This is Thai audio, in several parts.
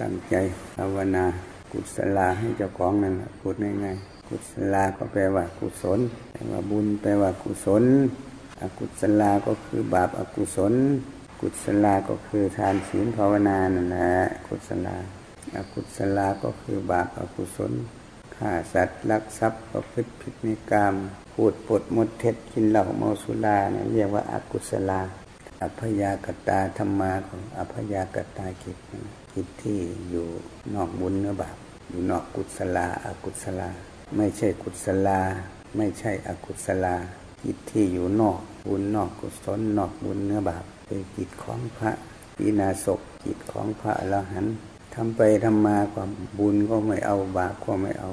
ตั้งใจภาวนากุศลาให้เจ้าของนั่นพูดง่ายๆกุศลาก็แปลว่ากุศลแปลว่าบุญแปลว่ากุศล อกุศลาก็คือบาปอกุศล กุศลาก็คือทานศีลภาวนานั่นแหละกุศลาอกุศลาก็คือบาปอกุศลฆ่าสัตว์ลักทรัพย์ประพฤติผิดในกรรมพูดปดมดเท็จกินเหล้าเมาสุราเนี่ยเรียกว่าอากุศลา อัพยากตาธรรมาของอัพยากตากิจ จิตที่อยู่นอกบุญเนื้อบาปอยู่นอกกุศลาอากุศลา ไม่ใช่กุศลา ไม่ใช่อกุศลาจิตที่อยู่นอกบุญนอกกุศลนอกบุญเนื้อบาปเป็นจิตของพระปีนาศกจิตของพระอรหันต์ทำไปทำมาความบุญก็ไม่เอาบาปก็ไม่เอา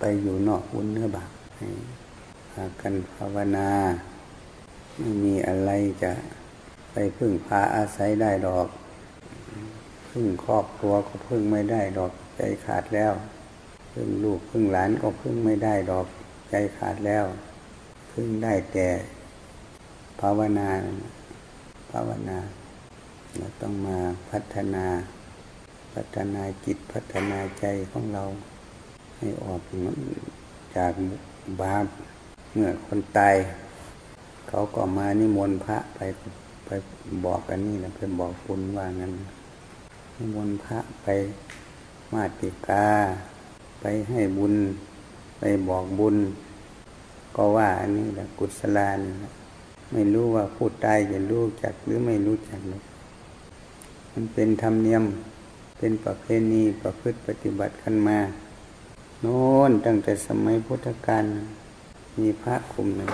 ไปอยู่นอกบุญเนื้อบาปให้พากันภาวนา ไม่มีอะไรจะไปพึ่งพาอาศัยได้ดอก พึ่งครอบครัวก็พึ่งไม่ได้ดอกใจขาดแล้ว พึ่งลูกพึ่งหลานก็พึ่งไม่ได้ดอกใจขาดแล้ว พึ่งได้แต่ภาวนาภาวนาเราต้องมาพัฒนา พัฒนาจิตพัฒนาใจของเรา ให้ออกจากบาปเมื่อคนตายเขาก็มานิมนต์พระไปไปบอกกันนี่นะไปบอกปุณว่างั้น นิมนต์พระไปมาติกา ไปให้บุญ ไปบอกบุญ ก็ว่าอันนี้แหละกุศลานี่นะไม่รู้ว่าพูดตายจะรู้จักหรือไม่รู้จักมันเป็นธรรมเนียมเป็นประเพณีประพฤติปฏิบัติกันมา โน้นตั้งแต่สมัยพุทธกาลมีพระคุมหนึ่ง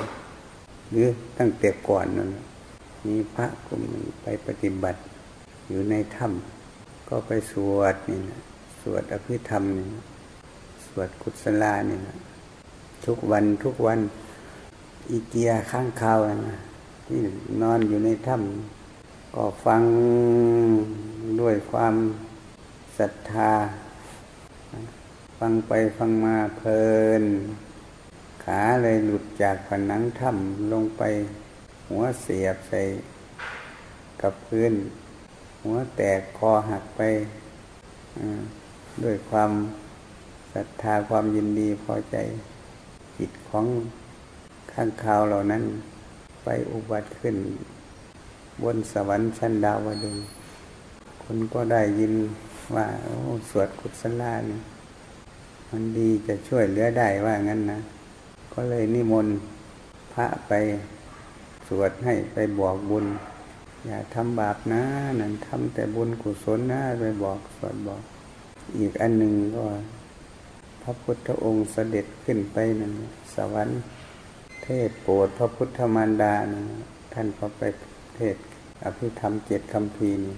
หรือตั้งแต่ก่อนนั่นมีพระกลุ่มหนึ่งไปปฏิบัติอยู่ในถ้ำ ก็ไปสวดนี่นะสวดอภิธรรมนี่นะสวดกุศลานี่นะทุกวันทุกวันอีเกียข้างคาวนะที่นอนอยู่ในถ้ำก็ฟังด้วยความศรัทธา ฟังไปฟังมาเพลิน ขาเลยหลุดจากผนังถ้ำลงไปหัวเสียบใส่กับพื้น หัวแตกคอหักไปด้วยความศรัทธาความยินดีพอใจจิตของข้างคาวเหล่านั้น ไปอุบัติขึ้น บนสวรรค์ชั้นดาวดึงคนก็ได้ยินว่าโอ้สวดกุศลานี่มันดีจะช่วยเหลือได้ว่างั้นนะ ก็เลยนิมนต์พระไปสวดให้ไปบอกบุญ อย่าทำบาปนะนั่นทำแต่บุญกุศลนะไปบอกสวดบอก อีกอันหนึ่งก็ พระพุทธองค์เสด็จขึ้นไปนั่นสวรรค์เทศโปรดพระพุทธมารดานะท่านก็ไปเทศอภิธรรมเจ็ดคำพีนี่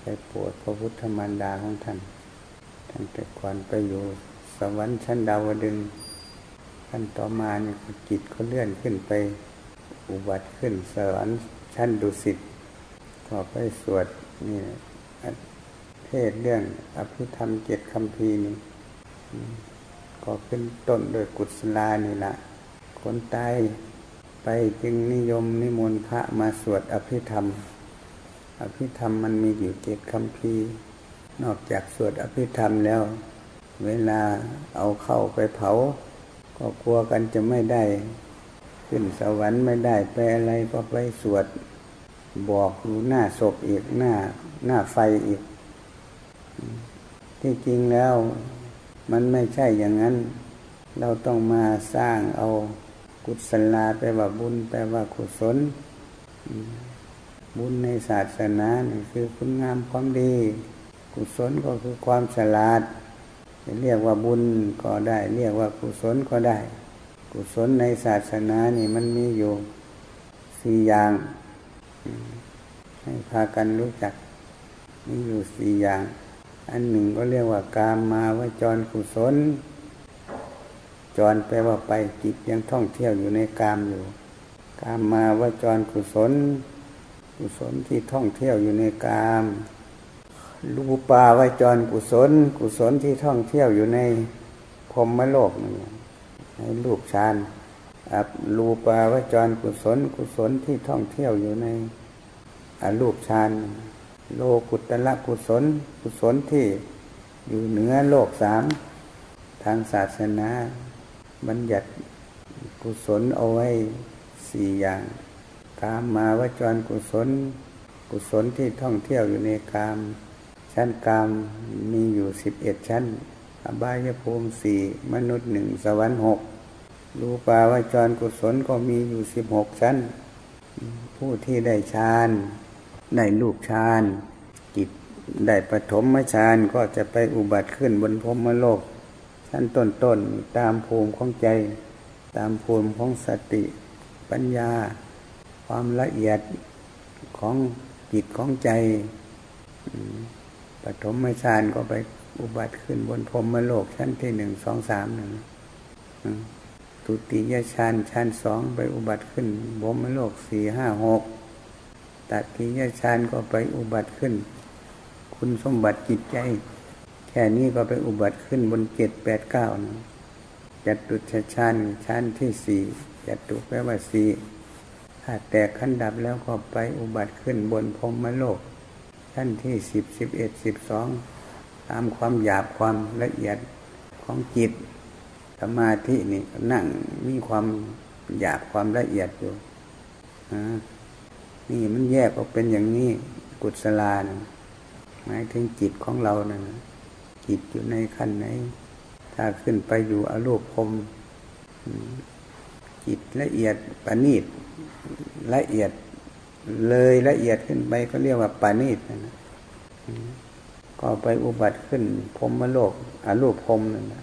ไปโปรดพระพุทธมารดาของท่าน ท่านแต่ก่อนไปอยู่สวรรค์ชั้นดาวดึงท่านต่อมาเนี่ยจิตเขาเลื่อนขึ้นไป อุบัติขึ้นสวรรค์ชั้นดุสิต ก็ไปสวดนี่เทศเรื่องอภิธรรมเจ็ดคำพีนี่ก็ขึ้นต้นโดยกุศลานี่ละคนตายไปจึงนิยมนิมนต์พระมาสวดอภิธรรม อภิธรรมมันมีอยู่เจ็ดคำพีนอกจากสวดอภิธรรมแล้ว เวลาเอาเข้าไปเผา ก็กลัวกันจะไม่ได้ ขึ้นสวรรค์ไม่ได้ไปอะไรก็ไปสวด บอกอยู่หน้าศพอีกหน้าหน้าไฟอีก ที่จริงแล้วมันไม่ใช่อย่างนั้น เราต้องมาสร้างเอากุศลาแปลว่าบุญ แปลว่ากุศล บุญในศาสนานี่คือคุณงามความดี กุศลก็คือความฉลาดเรียกว่าบุญก็ได้ เรียกว่ากุศลก็ได้ กุศลในศาสนานี่มันมีอยู่สี่อย่าง ให้พากันรู้จักมีอยู่สี่อย่าง อันหนึ่งก็เรียกว่ากามมาวจรกุศล จรแปลว่าไปจิตยังท่องเที่ยวอยู่ในกามอยู่ กามมาวจรกุศล กุศลที่ท่องเที่ยวอยู่ในกามรูปาวจรกุศล กุศลที่ท่องเที่ยวอยู่ในพรมโลกนี่ในรูปฌานรูปาวจรกุศล กุศลที่ท่องเที่ยวอยู่ใน รูปฌานโลกุตละกุศล กุศลที่อยู่เหนือโลกสาม ทางศาสนา บัญญัติกุศลเอาไว้สี่อย่าง กามมาวจรกุศล กุศลที่ท่องเที่ยวอยู่ในกาม ชั้นกามมีอยู่สิบเอ็ดชั้น อบายภูมิสี่มนุษย์หนึ่งสวรรค์หกรูปาวจรกุศลก็มีอยู่สิบหกชั้น ผู้ที่ได้ฌาน ได้ลูกฌานจิตได้ปฐมฌานก็จะไปอุบัติขึ้นบนพรมโลก ชั้นต้นๆตามภูมิของใจ ตามภูมิของสติ ปัญญา ความละเอียดของจิตของใจปฐมฌานก็ไปอุบัติขึ้นบนพรมโลก ชั้นที่หนึ่งสองสามหนึ่งตุติยฌานชั้นสองไปอุบัติขึ้นบรมโลกสี่ห้าหก ตัติยฌานก็ไปอุบัติขึ้น คุณสมบัติจิตใจ แค่นี้ก็ไปอุบัติขึ้นบนเจ็ดแปดเก้านะจัตุชฌานชั้นที่สี่จัตุแปลว่าสี่ถ้าแตกขั้นดับแล้วก็ไปอุบัติขึ้นบนพรมโลกชั้นที่สิบสิบเอ็ดสิบสองตามความหยาบความละเอียดของจิตสมาธินี่นั่งมีความหยาบความละเอียดอยู่อ่า นี่มันแยกออกเป็นอย่างนี้กุศลานะหมายถึงจิตของเรานะจิตอยู่ในขั้นไหน ถ้าขึ้นไปอยู่อรูปพรมจิตละเอียดปานีตละเอียดเลยละเอียดขึ้นไปก็เรียกว่าปานีตนะก็ไปอุบัติขึ้นพรมมโลกอรูปพรมนั่นนะ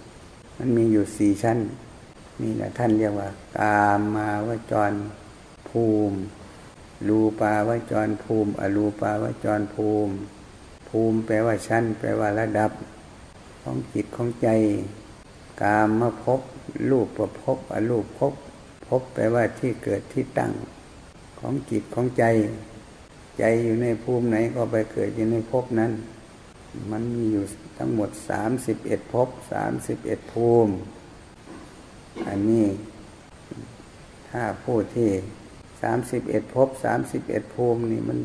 มันมีอยู่สี่ชั้น นี่แหละท่านเรียกว่า กามมาวจรภูมิ รูปาวจรภูมิ อรูปาวจรภูมิ ภูมิแปลว่าชั้น แปลว่าระดับ ของจิตของใจ กามมาพบรูปประพบอรูปพบพบแปลว่าที่เกิดที่ตั้ง ของจิตของใจ ใจอยู่ในภูมิไหนก็ไปเกิดอยู่ในภพนั้น มันมีอยู่ทั้งหมดสามสิบเอ็ดภพสามสิบเอ็ดภูมิ อันนี้ถ้าผู้ที่ สามสิบเอ็ดภพสามสิบเอ็ดภูมินี่มัน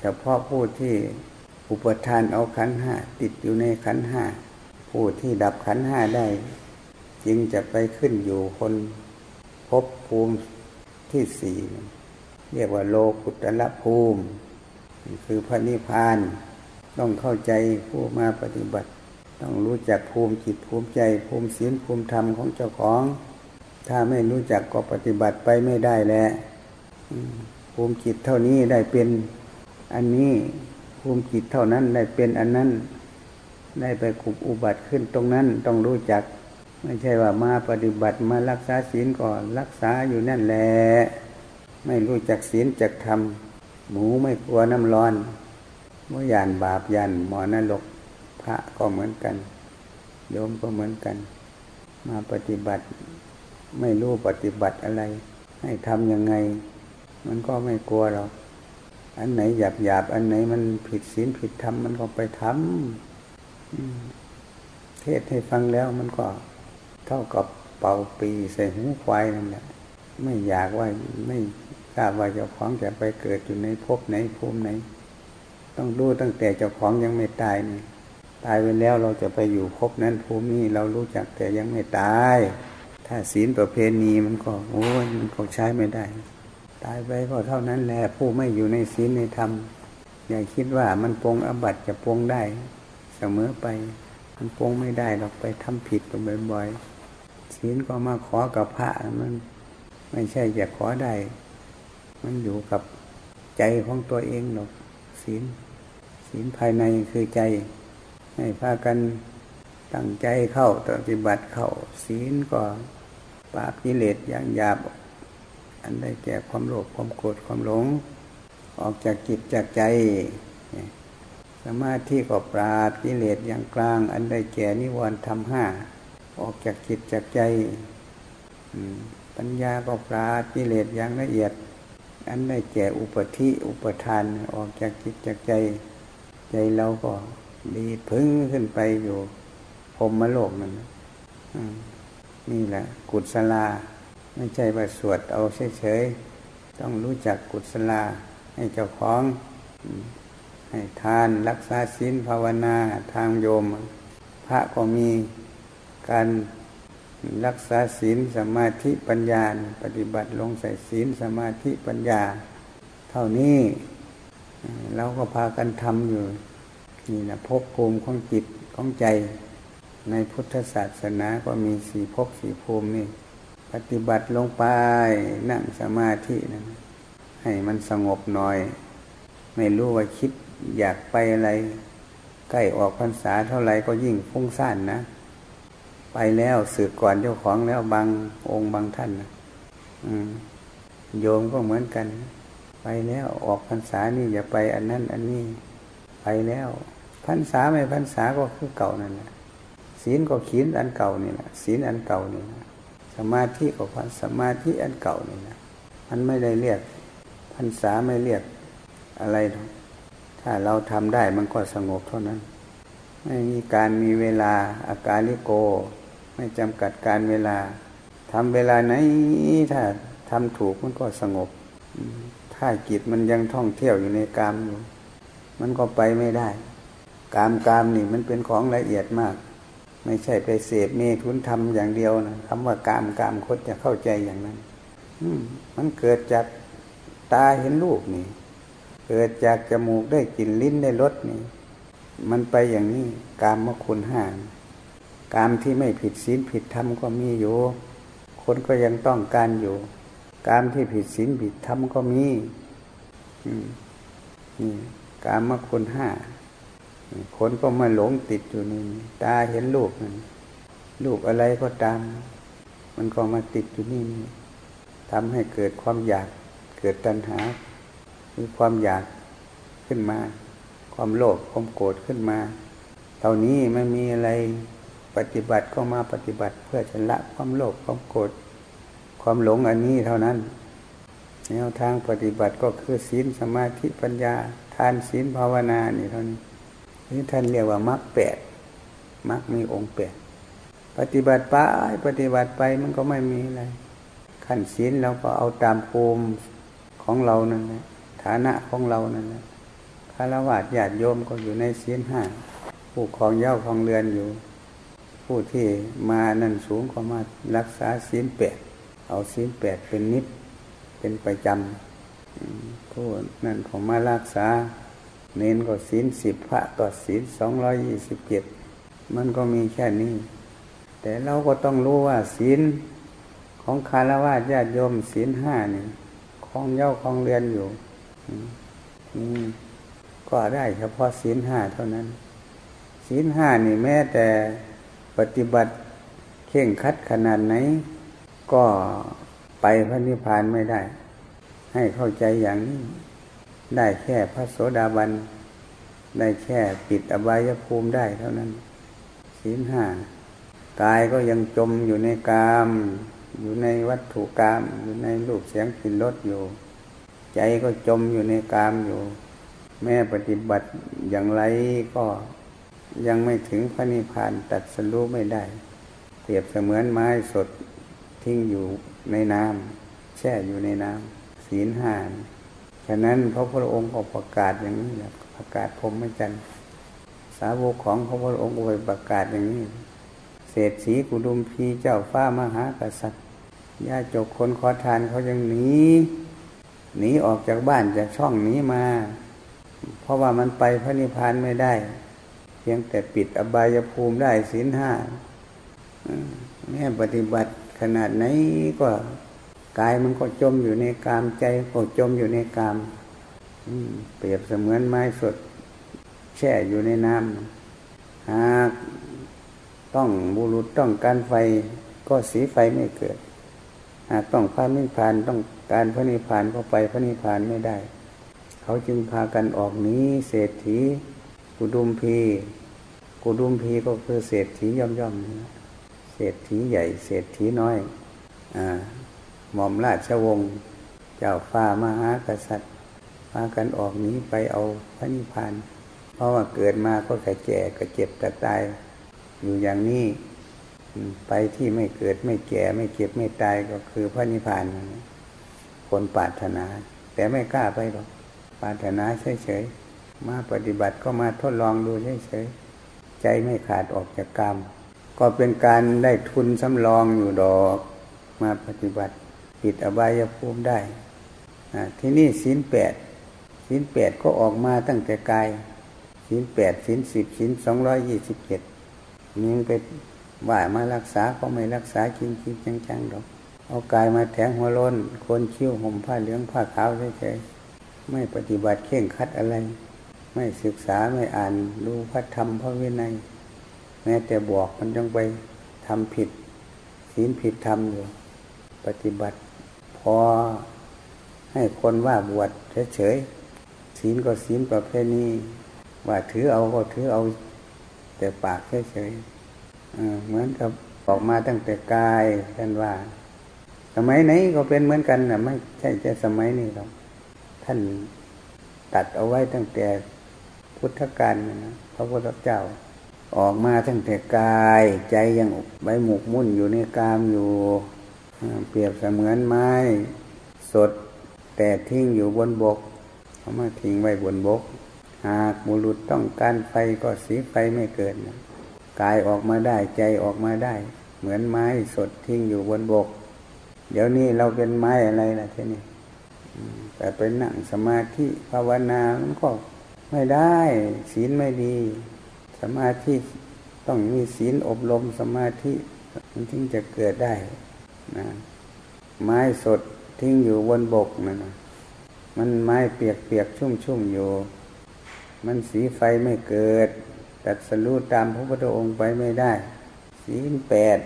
เฉพาะผู้ที่อุปทานเอาขันห้าติดอยู่ในขันห้าผู้ที่ดับขันห้าได้ จึงจะไปขึ้นอยู่คนภพภูมิที่สี่เรียกว่าโลกุตละภูมิ คือพระนิพพาน ต้องเข้าใจผู้มาปฏิบัติ ต้องรู้จักภูมิจิตภูมิใจ ภูมิศีลภูมิธรรมของเจ้าของ ถ้าไม่รู้จักก็ปฏิบัติไปไม่ได้แล้ว ภูมิจิตเท่านี้ได้เป็นอันนี้ภูมิจิตเท่านั้นได้เป็นอันนั้น ได้ไปขุบอุบัติขึ้นตรงนั้นต้องรู้จัก ไม่ใช่ว่ามาปฏิบัติมารักษาศีลก่อนรักษาอยู่นั่นแหละไม่รู้จักศีลจักธรรมหมูไม่กลัวน้ำร้อนเมื่อยานบาปยันหมอนรกพระก็เหมือนกัน โยมก็เหมือนกัน มาปฏิบัติ ไม่รู้ปฏิบัติอะไร ให้ทำยังไง มันก็ไม่กลัวหรอกอันไหนหยาบหยาบอันไหนมันผิดศีลผิดธรรมมันก็ไปทำเทศให้ฟังแล้วมันก็เท่ากับเป่าปีใส่หูควายนั่นแหละไม่อยากว่าไม่ทราบว่าเจ้าของจะไปเกิดอยู่ในภพไหนภูมิไหน ต้องรู้ตั้งแต่เจ้าของยังไม่ตายนี่ตายไปแล้วเราจะไปอยู่ภพนั้นภูมินี้เรารู้จักแต่ยังไม่ตาย ถ้าศีลประเพณีมันก็โอ้ยมันก็ใช้ไม่ได้ ตายไปก็เท่านั้นแหละผู้ไม่อยู่ในศีลในธรรม อย่าคิดว่ามันปรงอบัตจะปรงได้เสมอไป มันปรงไม่ได้หรอกไปทำผิดไปบ่อยๆศีลก็มาขอกับพระมันไม่ใช่จะขอได้ มันอยู่กับใจของตัวเองหรอกศีลศีลภายในคือใจ ให้พากันตั้งใจเข้าปฏิบัติเข้าศีลก็ปราบกิเลสอย่างหยาบ อันได้แก่ความโลภความโกรธความหลง ออกจากจิตจากใจ สมาธิก็ปราดกิเลสอย่างกลาง อันได้แก่นิวรณ์ทำห้าออกจากจิตจากใจปัญญาก็ปราดกิเลสอย่างละเอียด อันได้แก่อุปธิอุปทานออกจากจิตจากใจ ใจเราก็ดีพึ่งขึ้นไปอยู่พรมโลกนั่นนี่แหละ กุศลา ไม่ใช่ว่าสวดเอาเฉยๆ ต้องรู้จักกุศลาให้เจ้าของใให้ทานรักษาศีลภาวนาทางโยม พระก็มีการรักษาศีลสมาธิปัญญา ปฏิบัติลงใส่ศีลสมาธิปัญญา เท่านี้เราก็พากันทำอยู่ นี่นะภพภูมิของจิตของใจ ในพุทธศาสนาก็มีสี่ภพสี่ภูมินี่ ปฏิบัติลงไปนั่งสมาธินะให้มันสงบหน่อย ไม่รู้ว่าคิดอยากไปอะไร ใกล้ออกพรรษาเท่าไหร่ก็ยิ่งฟุ้งซ่านนะ ไปแล้วสืบก่อนเจ้าของแล้วบางองค์บางท่านนะโยมก็เหมือนกัน ไปแล้วออกพรรษานี่อย่าไปอันนั้น อันนี้ ไปแล้วพรรษาไม่พรรษาก็คือเก่านั่นแหละศีลก็ขีนอันเก่านี่แหละศีลอันเก่านี่นะ สมาธิก็พันสมาธิอันเก่านี่นะมันไม่ได้เรียกพรรษาไม่เรียกอะไรถ้าเราทำได้มันก็สงบเท่านั้น ไม่มีการมีเวลาอาการลิโก ไม่จำกัดการเวลาทำเวลาไหนถ้าทำถูกมันก็สงบ ถ้าจิตมันยังท่องเที่ยวอยู่ในกามอยู่ มันก็ไปไม่ได้ กามกามนี่มันเป็นของละเอียดมาก ไม่ใช่ไปเสพเมทุนทำอย่างเดียวนะคำว่ากามกามคดจะเข้าใจอย่างนั้นมันเกิดจากตาเห็นรูปนี่ เกิดจากจมูกได้กลิ่นลิ้นได้รสนี่ มันไปอย่างนี้กามมคุณห้างกามที่ไม่ผิดศีลผิดธรรมก็มีอยู่ คนก็ยังต้องการอยู่ กามที่ผิดศีลผิดธรรมก็มีนี่กามมคุณห้า คนก็มาหลงติดอยู่นี่ตาเห็นลูกนั่นลูกอะไรก็ตาม มันก็มาติดอยู่นี่ทำให้เกิดความอยากเกิดตัณหามีความอยากขึ้นมา ความโลภความโกรธขึ้นมา เท่านี้ไม่มีอะไรปฏิบัติก็มาปฏิบัติเพื่อชำระความโลภความโกรธความหลงอันนี้เท่านั้นแนวทางปฏิบัติก็คือศีลสมาธิปัญญา ทานศีลภาวนานี่เท่านี้ นี่ท่านเรียกว่ามรรคแปดมรรคมีองค์แปดปฏิบัติไปปฏิบัติไปมันก็ไม่มีอะไรขั้นศีลเราก็เอาตามภูมิของเรานั่นแหละฐานะของเรานั่นแหละคารวะญาติโยมก็อยู่ในศีลห้าผู้ครองเย้าครองเรือนอยู่ ผู้ที่มานั่นสูงก็มารักษาศีลแปดเอาศีลแปดเป็นนิดเป็นประจำผู้นั่นของมารักษา เน้นก็ศีลสิบพระก็ศีลสองร้อยยี่สิบเจ็ดมันก็มีแค่นี้ แต่เราก็ต้องรู้ว่าศีลของคารวะญาติโยมศีลห้านี่คลองเย้าคลองเรือนอยู่ก็ได้เฉพาะศีลห้าเท่านั้นศีลห้านี่แม้แต่ปฏิบัติเข่งคัดขนาดไหน ก็ไปพระนิพพานไม่ได้ ให้เข้าใจอย่างนี้ ได้แค่พระโสดาบัน ได้แค่ปิดอบายภูมิได้เท่านั้นศีลห้ากายก็ยังจมอยู่ในกาม อยู่ในวัตถุกรรมอยู่ในรูปเสียงกลิ่นรสอยู่ ใจก็จมอยู่ในกรรมอยู่ แม้ปฏิบัติอย่างไรก็ยังไม่ถึงพระนิพพานตัดสรู้ไม่ได้ เปรียบเสมือนไม้สดทิ้งอยู่ในน้ำแช่อยู่ในน้ำศีลห้า ฉะนั้นพระพุทธองค์ก็ประกาศอย่างนี้แหละประกาศพรมไม่จันสาวกของพระพุทธองค์ก็ไปประกาศอย่างนี้ เศรษฐีกุดุมพีเจ้าฟ้ามหากษัตริย์ญาติจกคนขอทานเขายังหนีหนีออกจากบ้านจากช่องนี้มา เพราะว่ามันไปพระนิพพานไม่ได้ เพียงแต่ปิดอบายภูมิได้ศีลห้าแม่ปฏิบัติขนาดไหนก็ กายมันก็จมอยู่ในกามใจก็จมอยู่ในกามเปรียบเสมือนไม้สด แช่อยู่ในน้ำหากต้องบุรุษต้องการไฟก็สีไฟไม่เกิด หากต้องพระนิพพานต้องการพระนิพพานก็ไปพระนิพพานไม่ได้ เขาจึงพากันออกนี้เศรษฐีกุดุมพีกุดุมพีก็คือเศรษฐีย่อมย่อมเศรษฐีใหญ่ เศรษฐีน้อย อ่า หม่อมราชวงศ์เจ้าฟ้ามหากษัตริย์พากันออกนี้ไปเอาพระนิพพาน เพราะว่าเกิดมาก็แก่แก่ก็เจ็บก็ตาย อยู่อย่างนี้ไปที่ไม่เกิดไม่แก่ไม่เจ็บไม่ตายก็คือพระนิพพาน คนปรารถนา แต่ไม่กล้าไปหรอกปรารถนาเฉยๆมาปฏิบัติก็มาทดลองดูเฉยๆใจไม่ขาดออกจากกรรม ก็เป็นการได้ทุนสำรองอยู่ดอกมาปฏิบัติ ปิดอบายภูมิได้ที่นี่ศีลแปดศีลแปดก็ออกมาตั้งแต่กายศีลแปดศีลสิบศีลสองร้อยยี่สิบเจ็ดยังไปว่ามารักษาก็ไม่รักษาจริงจริงจังๆดอกเอากายมาแทงหัวล้นคนคิ้วห่มผ้าเหลืองผ้าขาวเฉยๆไม่ปฏิบัติเข่งคัดอะไร ไม่ศึกษาไม่อ่านดูพระธรรมพระวินัย แม้แต่บอกมันยังไปทำผิดศีลผิดธรรมอยู่ ปฏิบัติ พอให้คนว่าบวชเฉยๆศีลก็ศีลประเภทนี้ว่าถือเอาก็ถือเอาแต่ปากเฉยๆเหมือนกับออกมาตั้งแต่กายท่านว่า สมัยไหนก็เป็นเหมือนกันนะไม่ใช่จะสมัยนี้หรอกท่านตัดเอาไว้ตั้งแต่พุทธกาลนะพระพุทธเจ้า ออกมาตั้งแต่กาย ใจยังใบหมกมุ่นอยู่ในกามอยู่ เปรียบเสมือนไม้สดแต่ทิ้งอยู่บนบกเอามาทิ้งไว้บนบก หากบุรุษต้องการไฟก็สีไฟไม่เกิดนะกายออกมาได้ใจออกมาได้ เหมือนไม้สดทิ้งอยู่บนบก เดี๋ยวนี้เราเป็นไม้อะไรล่ะทีนี้แต่เป็นนั่งสมาธิภาวนามันก็ไม่ได้ศีลไม่ดี สมาธิต้องมีศีลอบรมสมาธิมันถึงจะเกิดได้ นะไม้สดทิ้งอยู่บนบกนะนะมันไม้เปียกเปียกชุ่มชุ่มอยู่ มันสีไฟไม่เกิด ตัดสรู้ตามพระพุทธองค์ไปไม่ได้ศีลแปด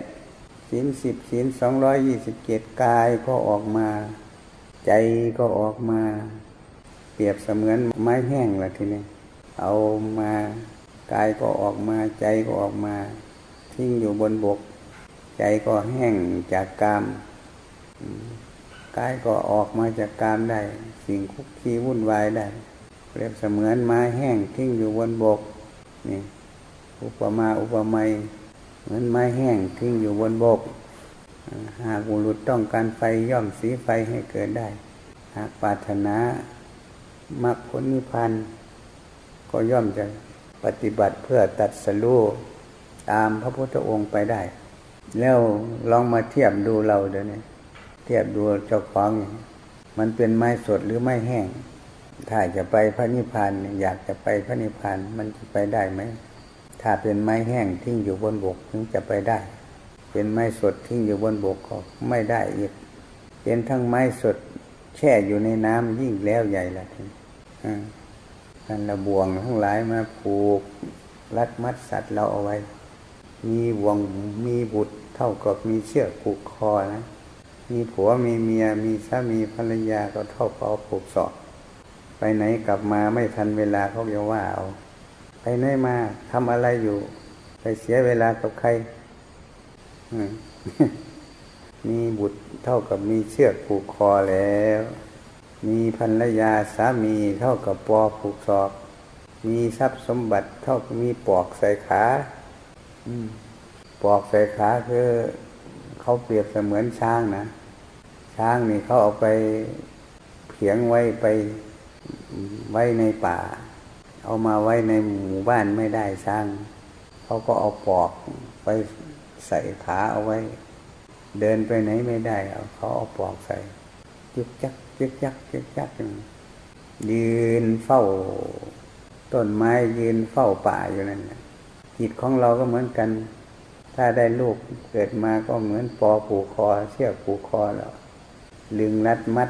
ศีลสิบศีลสองร้อยยี่สิบเจ็ดกายก็ออกมา ใจก็ออกมา เปรียบเสมือนไม้แห้งละทีนี้เอามากายก็ออกมาใจก็ออกมา ทิ้งอยู่บนบก ใจก็แห้งจากกามกายก็ออกมาจากกามได้ สิ่งคุกคีวุ่นวายได้ เปรียบเสมือนไม้แห้งทิ้งอยู่บนบกนี่อุปมาอุปไมยเหมือนไม้แห้งทิ้งอยู่บนบก หากบุรุษต้องการไฟย่อมสีไฟให้เกิดได้ หากปรารถนามรรคผลนิพพานก็ย่อมจะปฏิบัติเพื่อตัดสรู้ตามพระพุทธองค์ไปได้ แล้วลองมาเทียบดูเราเดี๋ยวนี้เทียบดูเจ้าของมันเป็นไม้สดหรือไม้แห้ง ถ้าจะไปพระนิพพานอยากจะไปพระนิพพานมันจะไปได้ไหมถ้าเป็นไม้แห้งทิ้งอยู่บนบกถึงจะไปได้ เป็นไม้สดทิ้งอยู่บนบกก็ไม่ได้อีกเป็นทั้งไม้สดแช่อยู่ในน้ำยิ่งแล้วใหญ่ละทีนันละบวงทั้งหลายมาผูกรัดมัดสัตว์เราเอาไว้ มีวงมีบุตรเท่ากับมีเชือกผูกคอนะ มีผัวมีเมียมีสามีภรรยาก็เท่ากับผูกศอกไปไหนกลับมาไม่ทันเวลาเขาจะว่าเอา ไปไหนมาทำอะไรอยู่ ไปเสียเวลากับใครมีบุตรเท่ากับมีเชือกผูกคอแล้ว มีภรรยาสามีเท่ากับปอผูกศอก มีทรัพย์สมบัติเท่ากับมีปอกใส่ขา ปอกใส่ขาคือเขาเปรียบเสมือนช้างนะ ช้างนี่เขาเอาไปเพียงไว้ไปไว้ในป่า เอามาไว้ในหมู่บ้านไม่ได้สร้าง เขาก็เอาปอกไปใส่ขาเอาไว้ เดินไปไหนไม่ได้เขาเอาปอกใส่ยึกจักยึกจักยึกจักยืนเฝ้าต้นไม้ยืนเฝ้าป่าอยู่นั่น จิตของเราก็เหมือนกัน ถ้าได้ลูกเกิดมาก็เหมือนปอผูกคอ เชือกผูกคอแล้วลึงรัดมัด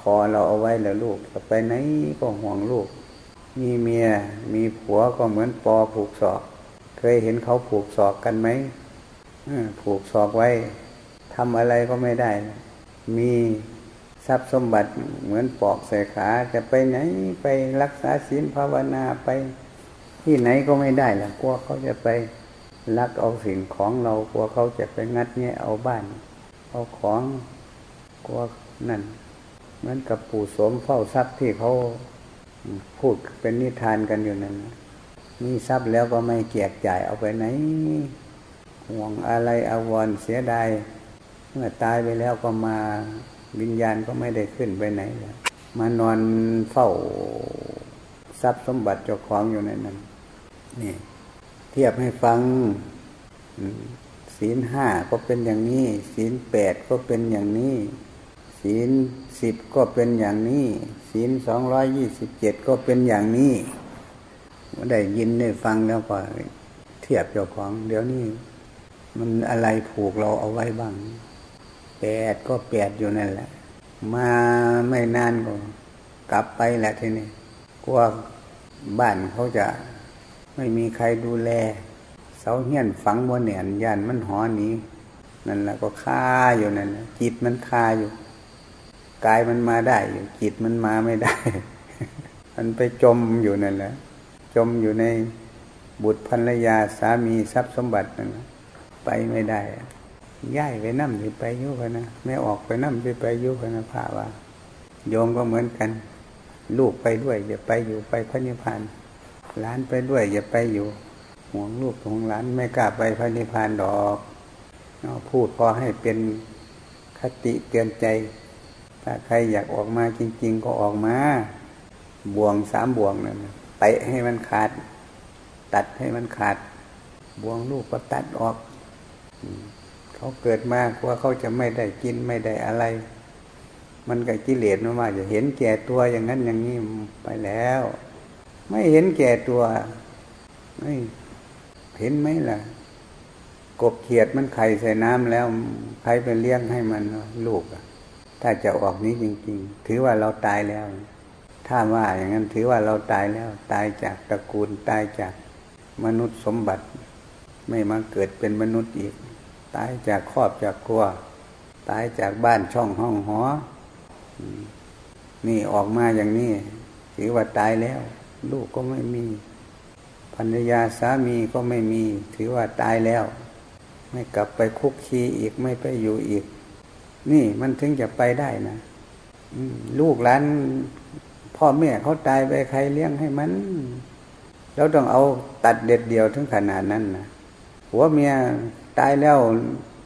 คอเราเอาไว้แล้วลูกจะไปไหนก็ห่วงลูก มีเมียมีผัวก็เหมือนปอผูกศอก เคยเห็นเขาผูกศอกกันไหมผูกศอกไว้ทำอะไรก็ไม่ได้ มีทรัพย์สมบัติเหมือนปอกใส่ขาจะไปไหนไปรักษาศีลภาวนาไป ที่ไหนก็ไม่ได้ล่ะกลัวเขาจะไปลักเอาสิ่งของเรากลัวเขาจะไปงัดแงะเอาบ้าน เอาของกลัวนั่นเหมือนกับปู่สมเฝ้าทรัพย์ที่เขาพูดเป็นนิทานกันอยู่นั่นมีทรัพย์แล้วก็ไม่เกียกจ่ายเอาไปไหนห่วงอะไรอาวรเสียดายเมื่อตายไปแล้วก็มาวิญญาณก็ไม่ได้ขึ้นไปไหนแล้วมานอนเฝ้าทรัพย์สมบัติเจ้าของอยู่ในนั้น นี่ เทียบให้ฟังศีลห้าก็เป็นอย่างนี้ ศีลแปดก็เป็นอย่างนี้ ศีลสิบก็เป็นอย่างนี้ ศีลสองร้อยยี่สิบเจ็ดก็เป็นอย่างนี้ได้ยินได้ฟังแล้วก็เทียบเจ้าของ เดี๋ยวนี้มันอะไรผูกเราเอาไว้บ้างแปดก็แปดอยู่นั่นแหละ มาไม่นานก็กลับไปแหละทีนี้กลัวบ้านเขาจะ ไม่มีใครดูแล เสาเฮี้ยนฝังบนเนียนยันมันหอนี้นั่นแหละก็คาอยู่นั่นจิตมันคาอยู่กายมันมาได้อยู่จิตมันมาไม่ได้ มันไปจมอยู่นั่นแหละจมอยู่ในบุตรภรรยาสามีทรัพย์สมบัตินั่นไปไม่ได้ย้ายไปนั่มไปไปยุพนะไม่ออกไปนั่มไปไปยุพนะพระว่า โยมก็เหมือนกัน ลูกไปด้วยอย่าไปอยู่ไปพระนิพพาน หลานไปด้วยอย่าไปอยู่ห่วงลูกห่วงหลานไม่กล้าไปพระนิพพานดอกพูดพอให้เป็นคติเตือนใจ ถ้าใครอยากออกมาจริง ๆ ก็ออกมาบ่วงสามบ่วงนั่นเตะให้มันขาด ตัดให้มันขาดบ่วงลูกก็ตัดออกเขาเกิดมากว่าเขาจะไม่ได้กินไม่ได้อะไร มันกับกิเลสมันมาจะเห็นแก่ตัวอย่างนั้นอย่างนี้ไปแล้ว ไม่เห็นแก่ตัวไม่เห็นไหมล่ะ กบเขียดมันไข่ใส่น้ำแล้ว ใครไปเลี้ยงให้มันลูกถ้าจะออกนี้จริง ๆ ถือว่าเราตายแล้ว ถ้าว่าอย่างนั้นถือว่าเราตายแล้ว ตายจากตระกูลตายจากมนุษย์สมบัติ ไม่มาเกิดเป็นมนุษย์อีก ตายจากครอบจากครัว ตายจากบ้านช่องห้องหอ นี่ออกมาอย่างนี้ถือว่าตายแล้ว ลูกก็ไม่มีภรรยาสามีก็ไม่มี ถือว่าตายแล้ว ไม่กลับไปคุกคีอีกไม่ไปอยู่อีก นี่มันถึงจะไปได้นะลูกหลานพ่อแม่เขาตายไปใครเลี้ยงให้มันเราต้องเอาตัดเด็ดเดียวถึงขนาดนั้นนะหัวเมียตายแล้ว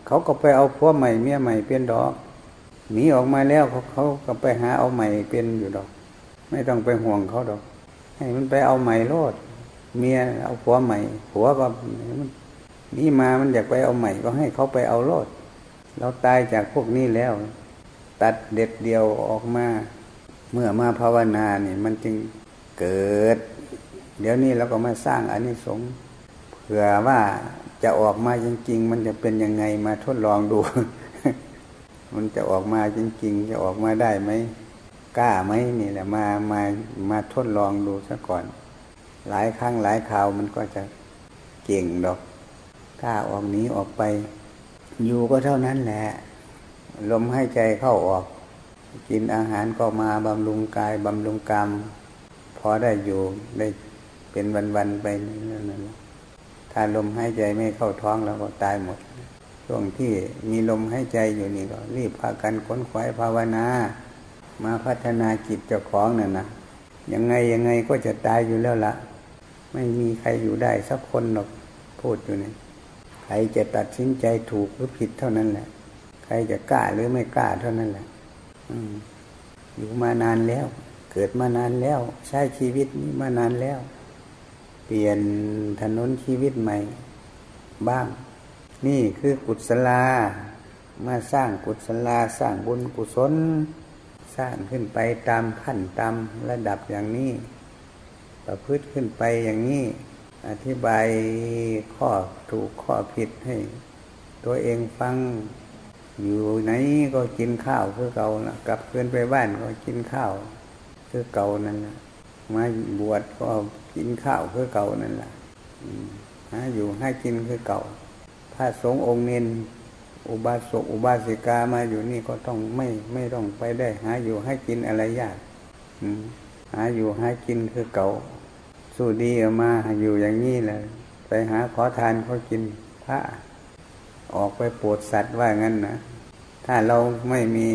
เขาก็ไปเอาผัวใหม่เมียใหม่เปลี่ยนดอกหนีออกมาแล้วเขาเขาก็ไปหาเอาใหม่เป็นอยู่ดอก ไม่ต้องไปห่วงเขาดอก ให้มันไปเอาใหม่โลด เมียเอาผัวใหม่ผัวก็นี่มามันอยากไปเอาใหม่ก็ให้เขาไปเอาโลด เราตายจากพวกนี้แล้ว ตัดเด็ดเดียวออกมา เมื่อมาภาวนาเนี่ยมันจึงเกิด เดี๋ยวนี้เราก็มาสร้างอานิสงส์เผื่อว่าจะออกมาจริง ๆ มันจะเป็นยังไงมาทดลองดู มันจะออกมาจริง ๆ จะออกมาได้ไหม กล้าไหมนี่แหละมามามาทดลองดูซะก่อน หลายครั้งหลายคราวมันก็จะเก่งดอกกล้าออกนี้ออกไป อยู่ก็เท่านั้นแหละ ลมให้ใจเข้าออก กินอาหารก็มาบำรุงกายบำรุงกรรม พอได้อยู่ได้เป็นวันๆไปนั่นแหละถ้าลมหายใจไม่เข้าท้องเราก็ตายหมด ช่วงที่มีลมหายใจอยู่นี่ก็รีบพากันค้นคว้าภาวนา มาพัฒนาจิตเจ้าของนั่นนะยังไงยังไงก็จะตายอยู่แล้วละไม่มีใครอยู่ได้สักคนหรอกพูดอยู่เนี่ยใครจะตัดสินใจถูกหรือผิดเท่านั้นแหละ ใครจะกล้าหรือไม่กล้าเท่านั้นแหละอยู่มานานแล้ว เกิดมานานแล้ว ใช้ชีวิตนี้มานานแล้ว เปลี่ยนถนนชีวิตใหม่ บ้าง นี่คือกุศลามาสร้างกุศลาสร้างบุญกุศล สร้างขึ้นไปตามขั้นตามระดับอย่างนี้ ประพฤติขึ้นไปอย่างนี้ อธิบายข้อถูกข้อผิดให้ ตัวเองฟังอยู่ไหนก็กินข้าวคือเก่านะกลับเพื่อนไปบ้านก็กินข้าวคือเก่านั่นนะมาบวชก็กินข้าวคือเก่านั่นแหละหาอยู่ให้กินคือเก่าพระสงฆ์องค์เนน อุบาสกอุบาสิกามาอยู่นี่ก็ต้องไม่ไม่ต้องไปได้ หาอยู่ให้กินอะไรยากหาอยู่ให้กินคือเก่าสู้ดีออกมาอยู่อย่างนี้แหละไปหาขอทานเขากินพระออกไปปวดสัตว์ว่างั้นนะถ้าเราไม่มี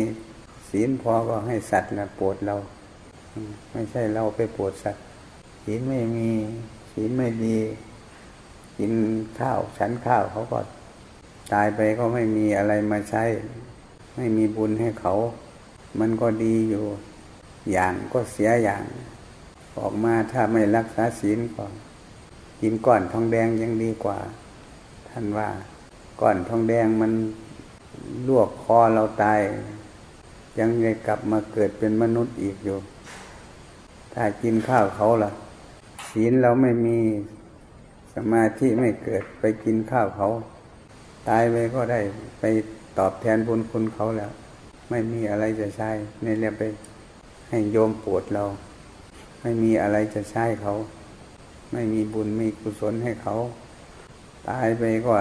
ศีลพอก็ให้สัตว์นะปวดเรา ไม่ใช่เราไปปวดสัตว์ศีลไม่มีศีลไม่ดี กินข้าวฉันข้าวเขาก็ ตายไปก็ไม่มีอะไรมาใช้ ไม่มีบุญให้เขา มันก็ดีอยู่ อย่างก็เสียอย่าง ออกมาถ้าไม่รักษาศีลก็กินก้อนทองแดงยังดีกว่า ท่านว่าก้อนทองแดงมันลวกคอเราตาย ยังไงกลับมาเกิดเป็นมนุษย์อีกอยู่ ถ้ากินข้าวเขาล่ะ ศีลเราไม่มีสมาธิไม่เกิดไปกินข้าวเขา ตายไปก็ได้ไปตอบแทนบุญคุณเขาแล้ว ไม่มีอะไรจะใช้ในเรียไปให้โยมปวดเรา ไม่มีอะไรจะใช้เขา ไม่มีบุญมีกุศลให้เขา ตายไปก็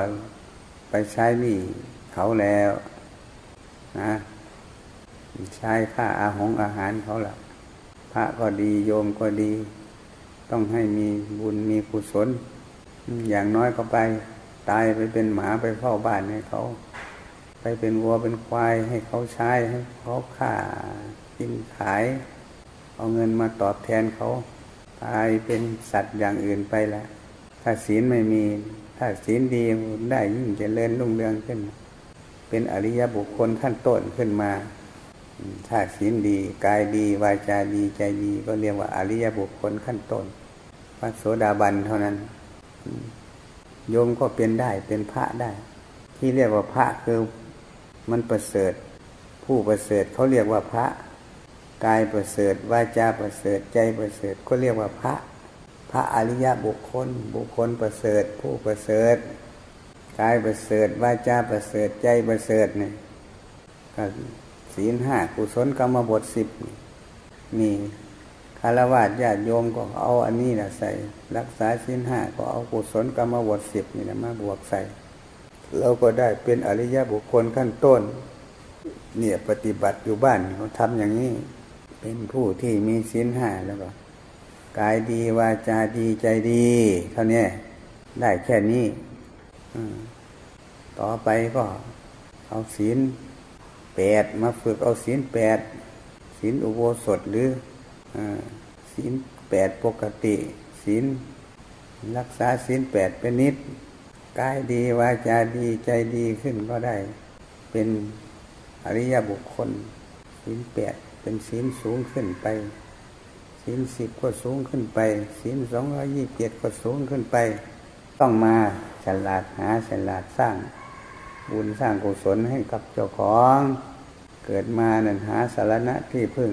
ไปใช้หนี้เขาแล้วนะใช้ค่าอาหงอาหารเขาละพระก็ดีโยมก็ดี ต้องให้มีบุญมีกุศล อย่างน้อยก็ไป ตายไปเป็นหมาไปเฝ้าบ้านให้เขา ไปเป็นวัวเป็นควายให้เขาใช้ให้เขาฆ่ากินขาย เอาเงินมาตอบแทนเขา ตายเป็นสัตว์อย่างอื่นไปล้วถ้าศีลไม่มี ถ้าศีลดีได้ยิ่งจะเลื่นรุ่งเรืองขึ้น เป็นอริยบุคคลขั้นต้นขึ้นมา ถ้าศีลดีกายดีวาจาดีใจดีก็เรียกว่าอริยบุคคลขั้นต้นพระโสดาบันเท่านั้น โยมก็เป็นได้เป็นพระได้ ที่เรียกว่าพระคือมันประเสริฐ ผู้ประเสริฐเขาเรียกว่าพระกายประเสริฐวาจาประเสริฐใจประเสริฐก็เรียกว่าพระ พระอริยบุคคล บุคคลประเสริฐ ผู้ประเสริฐกายประเสริฐวาจาประเสริฐใจประเสริฐเนี่ยศีลห้ากุศลกรรมบทสิบนี่ารวะญาติโยมก็เอาอันนี้นะใส่ รักษาศีลห้าก็เอากุศลกรรมบทสิบนี่นะมาบวกใส่ เราก็ได้เป็นอริยบุคคลขั้นต้น เนี่ยปฏิบัติอยู่บ้านเขาทำอย่างนี้ เป็นผู้ที่มีศีลห้าแล้วก็กายดีวาจาดีใจดีเท่านี้ได้แค่นี้ต่อไปก็เอาศีลแปดมาฝึกเอาศีลแปดศีลอุโบสถหรือ ศีลแปดปกติ ศีลรักษาศีลแปดเป็นนิดกายดีวาจาดีใจดีขึ้นก็ได้ เป็นอริยบุคคลศีลแปดเป็นศีลสูงขึ้นไปศีลสิบก็สูงขึ้นไปศีลสองร้อยี่เจ็ดก็สูงขึ้นไป ต้องมาฉลาดหาฉลาดสร้าง บุญสร้างกุศลให้กับเจ้าของ เกิดมานั่นหาสารณะที่พึ่ง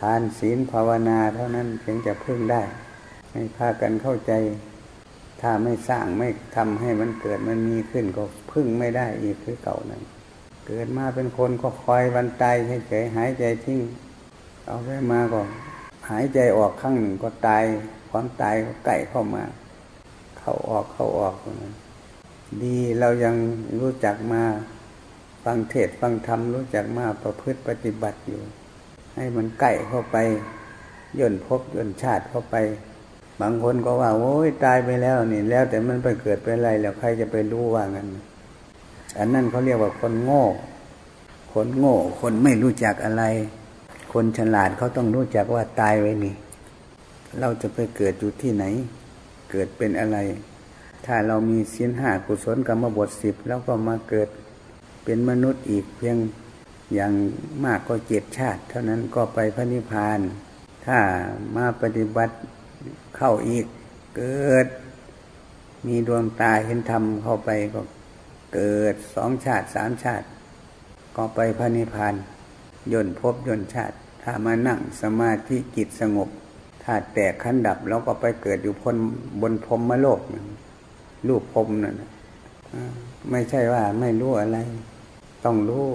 ทานศีลภาวนาเท่านั้นถึงจะพึ่งได้ ให้พากันเข้าใจ ถ้าไม่สร้างไม่ทำให้มันเกิดมันมีขึ้นก็พึ่งไม่ได้อีกคือเก่านั้นเกิดมาเป็นคนก็คอยวันตายเฉยหายใจทิ้งเอาไปมาก็หายใจออกข้างหนึ่งก็ตายความตายก็ใกล้เข้ามา เข้าออกเข้าออกนะดีเรายังรู้จักมาฟังเทศฟังธรรมรู้จักมาประพฤติปฏิบัติอยู่ ให้มันใกล้เข้าไปย่นพบย่นชาติเข้าไป บางคนก็ว่าโอ้ยตายไปแล้วนี่แล้ว แต่มันไปเกิดไปอะไรแล้วใครจะไปรู้ว่างั้นอันนั้นเขาเรียกว่าคนโง่ คนโง่ คนไม่รู้จักอะไร คนฉลาดเขาต้องรู้จักว่าตายไว้นี่ เราจะไปเกิดอยู่ที่ไหน เกิดเป็นอะไร ถ้าเรามีศีลห้ากุศลกรรมบทสิบแล้วก็มาเกิดเป็นมนุษย์อีกเพียง อย่างมากก็เจ็ดชาติ เท่านั้นก็ไปพระนิพพาน ถ้ามาปฏิบัติเข้าอีกเกิด มีดวงตาเห็นธรรมเข้าไปก็เกิดสองชาติสามชาติ ก็ไปพระนิพพานย่นพบย่นชาติ ถ้ามานั่งสมาธิจิตสงบถ้าแตกขันดับแล้วก็ไปเกิดอยู่พนบนพรมโลกรูปพรมนั่นไม่ใช่ว่าไม่รู้อะไร ต้องรู้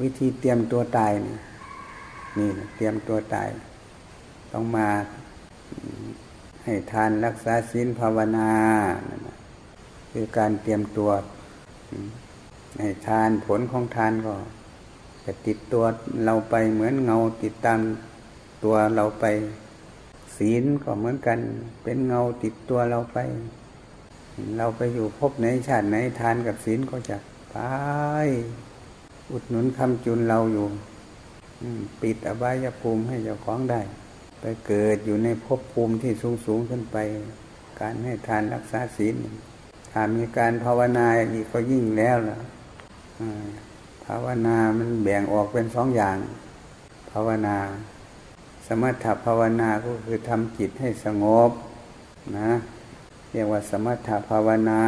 วิธีเตรียมตัวตายนี่นี่เตรียมตัวตาย ต้องมาให้ทานรักษาศีลภาวนาคือการเตรียมตัวให้ทานผลของทานก็จะติดตัวเราไปเหมือนเงาติดตามตัวเราไป ศีลก็เหมือนกัน เป็นเงาติดตัวเราไป เราไปอยู่พบไหนชาติไหนทานกับศีลก็จะไป อุดหนุนคำจุนเราอยู่ปิดอบายภูมิให้เจ้าของได้ ไปเกิดอยู่ในภพภูมิที่สูงสูงขึ้นไป การให้ทานรักษาศีลถ้ามีการภาวนาอีกก็ยิ่งแล้วล่ะภาวนามันแบ่งออกเป็นสองอย่าง ภาวนา สมถภาวนาก็คือทำจิตให้สงบนะเรียกว่าสมถภาวนา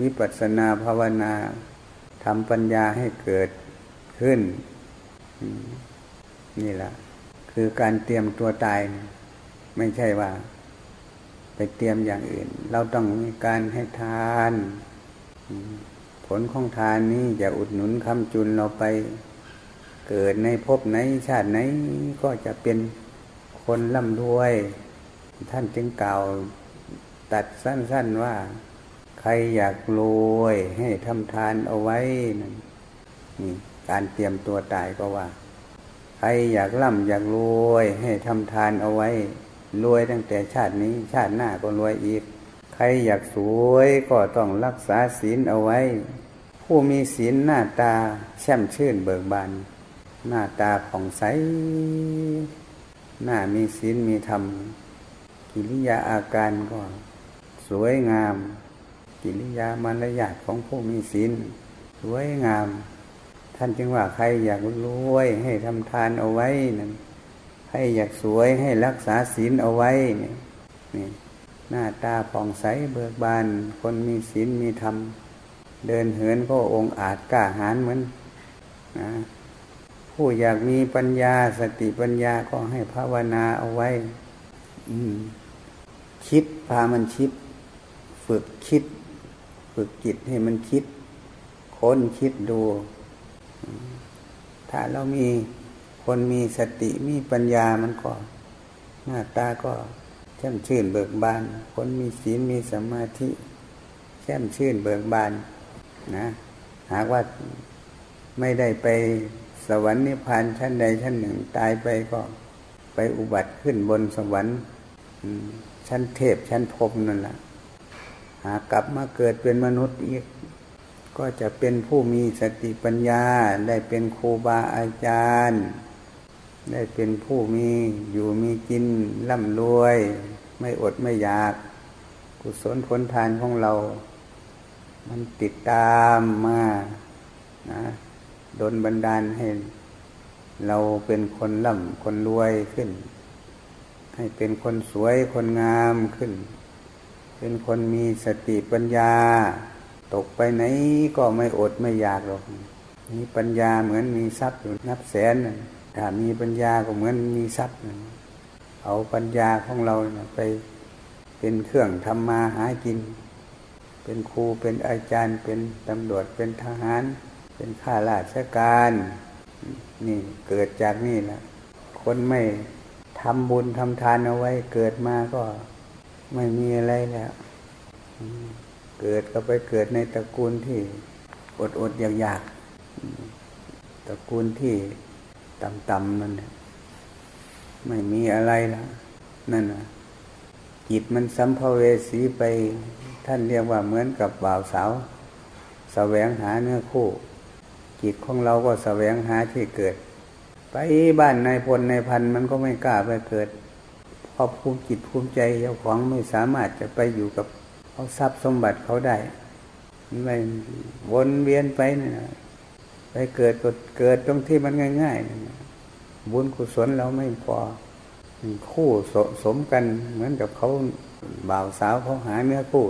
วิปัสสนาภาวนา ทำปัญญาให้เกิดขึ้น นี่แหละคือการเตรียมตัวตายไม่ใช่ว่า ไปเตรียมอย่างอื่น เราต้องมีการให้ทาน ผลของทานนี้จะอุดหนุนคำจุนเราไป เกิดในภพไหนชาติไหนก็จะเป็นคนร่ำรวย ท่านจึงกล่าวตัดสั้น ๆว่า รอยากรวยให้ทำทานเอาไว้นั่นนี่การเตรียมตัวตายก็ว่า ใครอยากร่ำอยากรวยให้ทำทานเอาไว้ รวยตั้งแต่ชาตินี้ชาติหน้าก็รวยอีก ใครอยากสวยก็ต้องรักษาศีลเอาไว้ ผู้มีศีลหน้าตาแช่มชื่นเบิกบาน หน้าตาผ่องใส หน้ามีศีลมีธรรม กิริยาอาการก็สวยงาม กิริยามารยาทของผู้มีศีลสวยงาม ท่านจึงว่าใครอยากรวยให้ทำทานเอาไว้นั่นใครอยากสวยให้รักษาศีลเอาไว้นี่นี่หน้าตาผ่องใสเบิกบาน คนมีศีลมีธรรม เดินเหินก็องอาจกล้าหาญเหมือนนะผู้อยากมีปัญญาสติปัญญาก็ให้ภาวนาเอาไว้คิดพามันคิด ฝึกคิด ฝึกจิตให้มันคิด ค้นคิดดู ถ้าเรามีคนมีสติมีปัญญามันก็หน้าตาก็แช่มชื่นเบิกบาน คนมีศีลมีสมาธิแช่มชื่นเบิกบานนะหากว่าไม่ได้ไปสวรรค์นิพพานชั้นใดชั้นหนึ่งตายไปก็ไปอุบัติขึ้นบนสวรรค์ชั้นเทพชั้นพรมนั่นแหละ หากลับมาเกิดเป็นมนุษย์อีก ก็จะเป็นผู้มีสติปัญญา ได้เป็นครูบาอาจารย์ ได้เป็นผู้มีอยู่มีกินร่ำรวย ไม่อดไม่อยาก กุศลผลทานของเรา มันติดตามมานะดนบันดาลให้เราเป็นคนร่ำคนรวยขึ้น ให้เป็นคนสวยคนงามขึ้น เป็นคนมีสติปัญญา ตกไปไหนก็ไม่อดไม่อยากหรอก มีปัญญาเหมือนมีทรัพย์อยู่นับแสนถ้ามีปัญญาก็เหมือนมีทรัพย์เอาปัญญาของเราไปเป็นเครื่องทำมาหากิน เป็นครูเป็นอาจารย์ เป็นตำรวจเป็นทหาร เป็นข้าราชการ นี่เกิดจากนี่แหละคนไม่ทำบุญทำทานเอาไว้เกิดมาก็ ไม่มีอะไรแล้ว เกิดก็ไปเกิดในตระกูลที่อดอดอยากอยากตระกูลที่ต่ำๆนั่นไม่มีอะไรละนั่นนะจิตมันสัมภเวสีไปท่านเรียกว่าเหมือนกับบ่าวสาวสแสวงหาเนื้อคู่ จิตของเราก็แสวงหาที่เกิด ไปบ้านนายพลนายพันมันก็ไม่กล้าไปเกิด พราะภูมิจิตภูมิใจเจ้าของไม่สามารถจะไปอยู่กับเขาทรัพย์สมบัติเขาได้ไม่วนเวียนไปนี่ยไปเกิดก็เกิดตรงที่มันง่ายๆบุญกุศลเราไม่พอคู่สสมกันเหมือนกับเขาบ่าวสาวเขาหาเนื้อคู่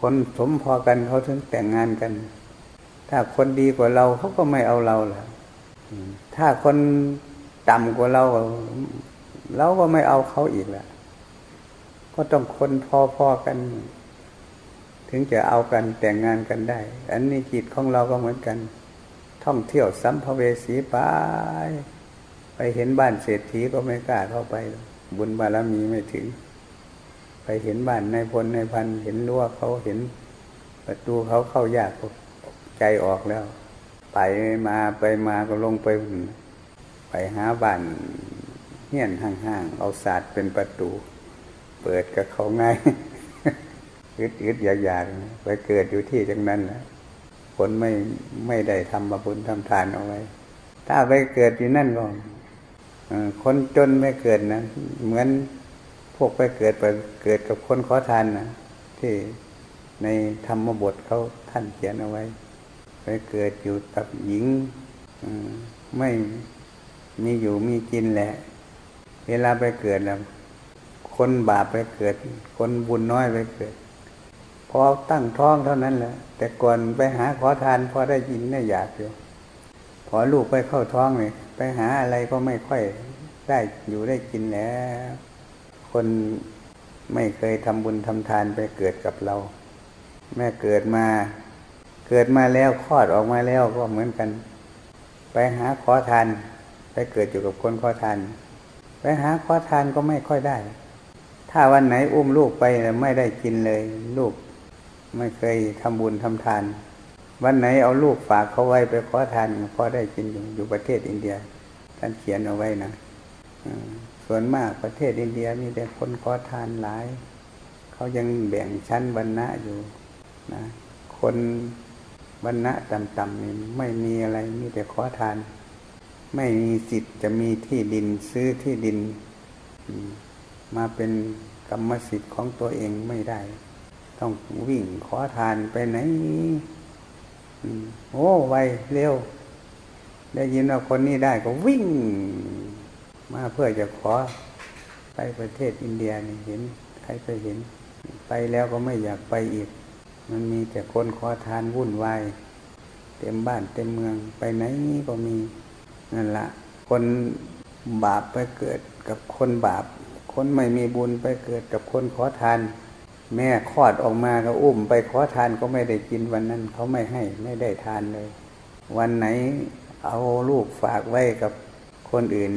คนสมพอกันเขาถึงแต่งงานกัน ถ้าคนดีกว่าเราเขาก็ไม่เอาเราละถ้าคนต่ำกว่าเรา เราก็ไม่เอาเขาอีกละก็ต้องคนพอๆกัน ถึงจะเอากันแต่งงานกันได้ อันนี้จิตของเราก็เหมือนกัน ท่องเที่ยวสัมภเวสีไปไปเห็นบ้านเศรษฐีก็ไม่กล้าเข้าไป บุญบารมีไม่ถึง ไปเห็นบ้านในพลในพันเห็นรั้วเขาเห็นประตูเขาเข้ายากใจออกแล้ว ไปมาไปมาก็ลงไป ไปหาบ้าน เฮี้ยนห่างๆ เอาศาสตร์เป็นประตู เปิดกับเขาง่ายยึดยึดอยากๆไปเกิดอยู่ที่จังนั้นแหละคนไม่ไม่ได้ทำบุญทำทานเอาไว้ ถ้าไปเกิดอยู่นั่นก็คนจนไม่เกิดนะ เหมือนพวกไปเกิดไปเกิดกับคนขอทานนะที่ในธรรมบทเขาท่านเขียนเอาไว้ ไปเกิดอยู่กับหญิงไม่มีอยู่มีกินแหละ เวลาไปเกิดแล้วคนบาปไปเกิด คนบุญน้อยไปเกิด พอตั้งท้องเท่านั้นแหละ แต่ก่อนไปหาขอทานพอได้ยินได้อยากอยู่ พอลูกไปเข้าท้องเลยไปหาอะไรก็ไม่ค่อยได้อยู่ได้กินแล้ว คนไม่เคยทำบุญทำทานไปเกิดกับเรา แม่เกิดมา เกิดมาแล้วคลอดออกมาแล้วก็เหมือนกัน ไปหาขอทาน ไปเกิดอยู่กับคนขอทาน หาขอทานก็ไม่ค่อยได้ ถ้าวันไหนอุ้มลูกไปไม่ได้กินเลย ลูกไม่เคยทำบุญทำทาน วันไหนเอาลูกฝากเขาไว้ไปขอทานพอได้กินอยู่อยู่ประเทศอินเดีย ท่านเขียนเอาไว้นะส่วนมากประเทศอินเดียมีแต่คนขอทานหลาย เขายังแบ่งชั้นบรรณะอยู่นะคนบรรณะต่ำๆนี่ไม่มีอะไรมีแต่ขอทาน ไม่มีสิทธิ์จะมีที่ดินซื้อที่ดิน มาเป็นกรรมสิทธิ์ของตัวเองไม่ได้ ต้องวิ่งขอทานไปไหนโอ้ไวเร็ว ได้ยินว่าคนนี้ได้ก็วิ่ง มาเพื่อจะขอไปประเทศอินเดียนี่เห็น ใครไปเห็น ไปแล้วก็ไม่อยากไปอีก มันมีแต่คนขอทานวุ่นวายเต็มบ้านเต็มเมืองไปไหนก็มี นั่นละคนบาปไปเกิดกับคนบาป คนไม่มีบุญไปเกิดกับคนขอทาน แม่คลอดออกมาก็อุ้มไปขอทานก็ไม่ได้กินวันนั้น เขาไม่ให้ไม่ได้ทานเลย วันไหนเอาลูกฝากไว้กับคนอื่น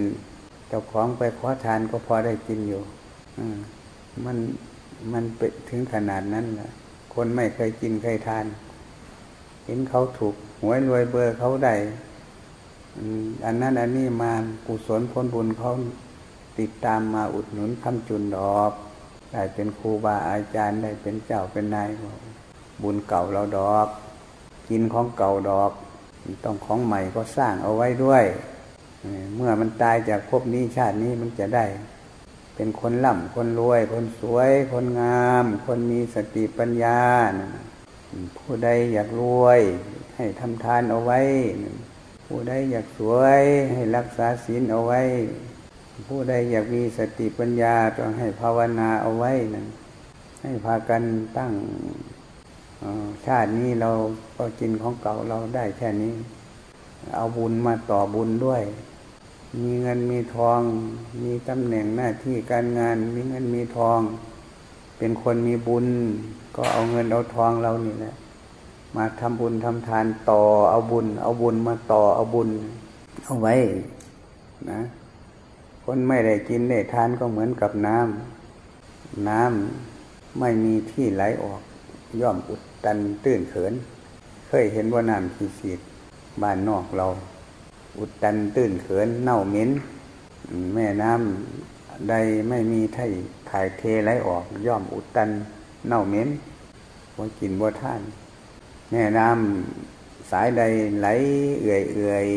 เจ้าของไปขอทานก็พอได้กินอยู่มันมันเป็นถึงขนาดนั้นแหละคนไม่เคยกินเคยทาน เห็นเขาถูกหวยรวยเบอร์เขาได้ อันนั้นอันนี้มากุศลพ้นบุญเขาติดตามมาอุดหนุนคำจุนดอกได้เป็นครูบาอาจารย์ได้เป็นเจ้าเป็นนายบุญเก่าเราดอก กินของเก่าดอก ต้องของใหม่ก็สร้างเอาไว้ด้วยเมื่อมันตายจากภพนี้ชาตินี้มันจะได้ เป็นคนร่ำคนรวย คนสวย คนงาม คนมีสติปัญญา ผู้ใดอยากรวย ให้ทำทานเอาไว้ ผู้ใดอยากสวยให้รักษาศีลเอาไว้ ผู้ใดอยากมีสติปัญญาต้องให้ภาวนาเอาไว้นั่นให้พากันตั้งชาตินี้เราก็กินของเก่าเราได้แค่นี้ เอาบุญมาต่อบุญด้วย มีเงินมีทอง มีตำแหน่งหน้าที่การงาน มีเงินมีทอง เป็นคนมีบุญ ก็เอาเงินเอาทองเรานี่แหละ มาทำบุญทำทานต่อเอาบุญ เอาบุญมาต่อเอาบุญ เอาไว้นะ คนไม่ได้กินได้ทานก็เหมือนกับน้ำน้ำไม่มีที่ไหลออก ย่อมอุดตันตื้นเขิน เคยเห็นว่าน้ำขีสีดบ้านนอกเรา อุดตันตื้นเขินเน่าเหม็นแม่น้ำใดไม่มีไถ่ถ่ายเทไหลออก ย่อมอุดตันเน่าเหม็นว่ากินว่าท่าน แม่น้ำสายใดไหลเอื่อยเอื่อย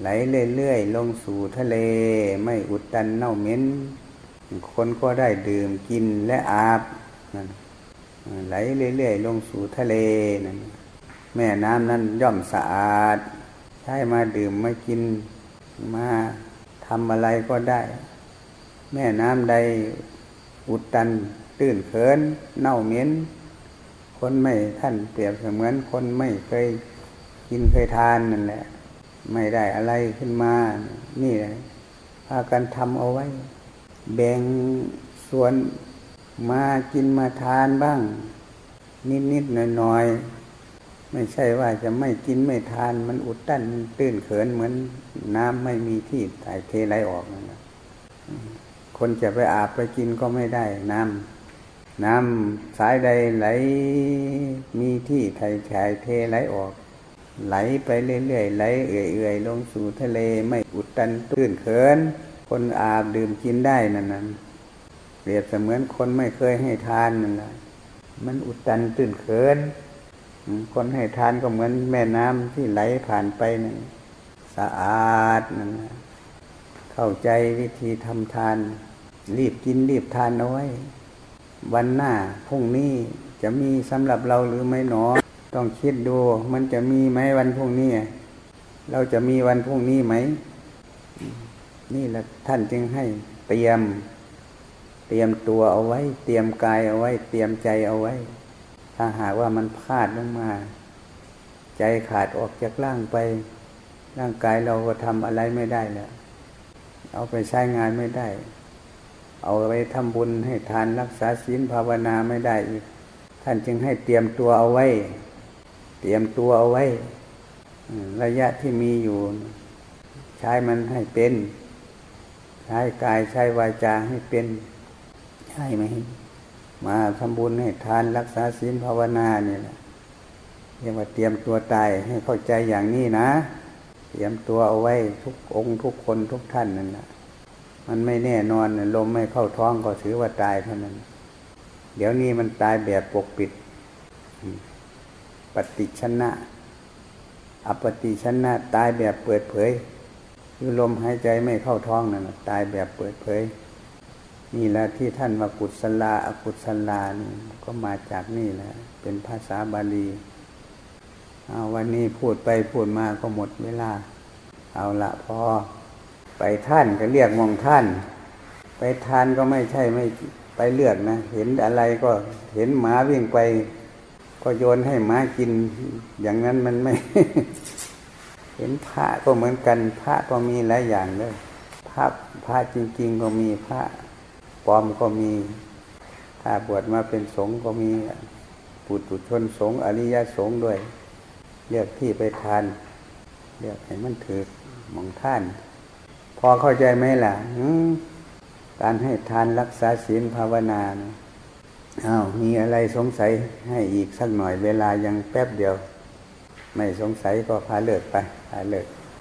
ไหลเรื่อยๆลงสู่ทะเลไม่อุดตันเน่าเหม็นคนก็ได้ดื่มกินและอาบนั่นไหลเรื่อยๆลงสู่ทะเลนั่นแม่น้ำนั้นย่อมสะอาด ใช้มาดื่มมากินมาทำอะไรก็ได้ แม่น้ำใดอุดตัน ตื้นเขิน เน่าเหม็น คนไม่ท่านเปรียบเสมือนคนไม่เคยกินเคยทานนั่นแหละ ไม่ได้อะไรขึ้นมา นี่แหละพากันทำเอาไว้ แบ่งส่วนมากินมาทานบ้าง นิดๆหน่อยๆไม่ใช่ว่าจะไม่กินไม่ทานมันอุดตันตื้นเขินเหมือนน้ำไม่มีที่ถ่ายเทไหลออกนะคนจะไปอาบไปกินก็ไม่ได้น้ำ น้ำสายใดไหลมีที่ถ่ายถ่ายเทไหลออก ไหลไปเรื่อยๆไหลเอื่อยๆลงสู่ทะเลไม่อุดตันตื้นเขิน คนอาบดื่มกินได้นั่นนั่นเปรียบเสมือนคนไม่เคยให้ทานนั่นแหละมันอุดตันตื้นเขิน คนให้ทานก็เหมือนแม่น้ำที่ไหลผ่านไปนั่นสะอาดนั่นเข้าใจวิธีทำทาน รีบกินรีบทานเอาไว้ วันหน้าพรุ่งนี้จะมีสำหรับเราหรือไม่หนอ ต้องคิดดูมันจะมีไหมวันพรุ่งนี้ เราจะมีวันพรุ่งนี้ไหม นี่แหละท่านจึงให้เตรียม เตรียมตัวเอาไว้ เตรียมกายเอาไว้ เตรียมใจเอาไว้ ถ้าหากว่ามันพลาดลงมา ใจขาดออกจากร่างไป ร่างกายเราก็ทำอะไรไม่ได้แล้วเอาไปใช้งานไม่ได้ เอาไปทำบุญให้ทานรักษาศีลภาวนาไม่ได้อีก ท่านจึงให้เตรียมตัวเอาไว้ เตรียมตัวเอาไว้ ระยะที่มีอยู่ ใช้มันให้เป็น ใช้กายใช้วาจาให้เป็น ใช่ไหม มาทำบุญให้ทานรักษาศีลภาวนาเนี่ยแหละเรียกว่าเตรียมตัวตายให้เข้าใจอย่างนี้นะ เตรียมตัวเอาไว้ทุกองค์ทุกคนทุกท่านนั่นแหละ มันไม่แน่นอนลมไม่เข้าท้องก็ถือว่าตายเท่านั้น เดี๋ยวนี้มันตายแบบปกปิด ปฏิชนะ อปฏิชนะตายแบบเปิดเผย คือลมหายใจไม่เข้าท้องนั่นตายแบบเปิดเผย นี่แหละที่ท่านว่ากุศลาอกุศลานี่ก็มาจากนี่แหละเป็นภาษาบาลีเอาวันนี้พูดไปพูดมาก็หมดเวลา เอาละพอ ไปท่านก็เรียกมองท่าน ไปทานก็ไม่ใช่ไม่ไปเลือกนะ เห็นอะไรก็เห็นหมาวิ่งไป ก็โยนให้หมากิน อย่างนั้นมันไม่ เห็นพระก็เหมือนกัน พระก็มีหลายอย่างเลยพระพระจริง ๆ ก็มีพระปลอมก็มี ถ้าบวชมาเป็นสงฆ์ก็มีปุถุชนสงฆ์อริยสงฆ์ด้วย เรียกที่ไปทาน เรียกให้มันถือมองท่าน พอเข้าใจไหมล่ะการให้ทานรักษาศีลภาวนานะอ้าวมีอะไรสงสัยให้อีกสักหน่อยเวลายังแป๊บเดียว ไม่สงสัยก็พาเลิกไปพาเลิก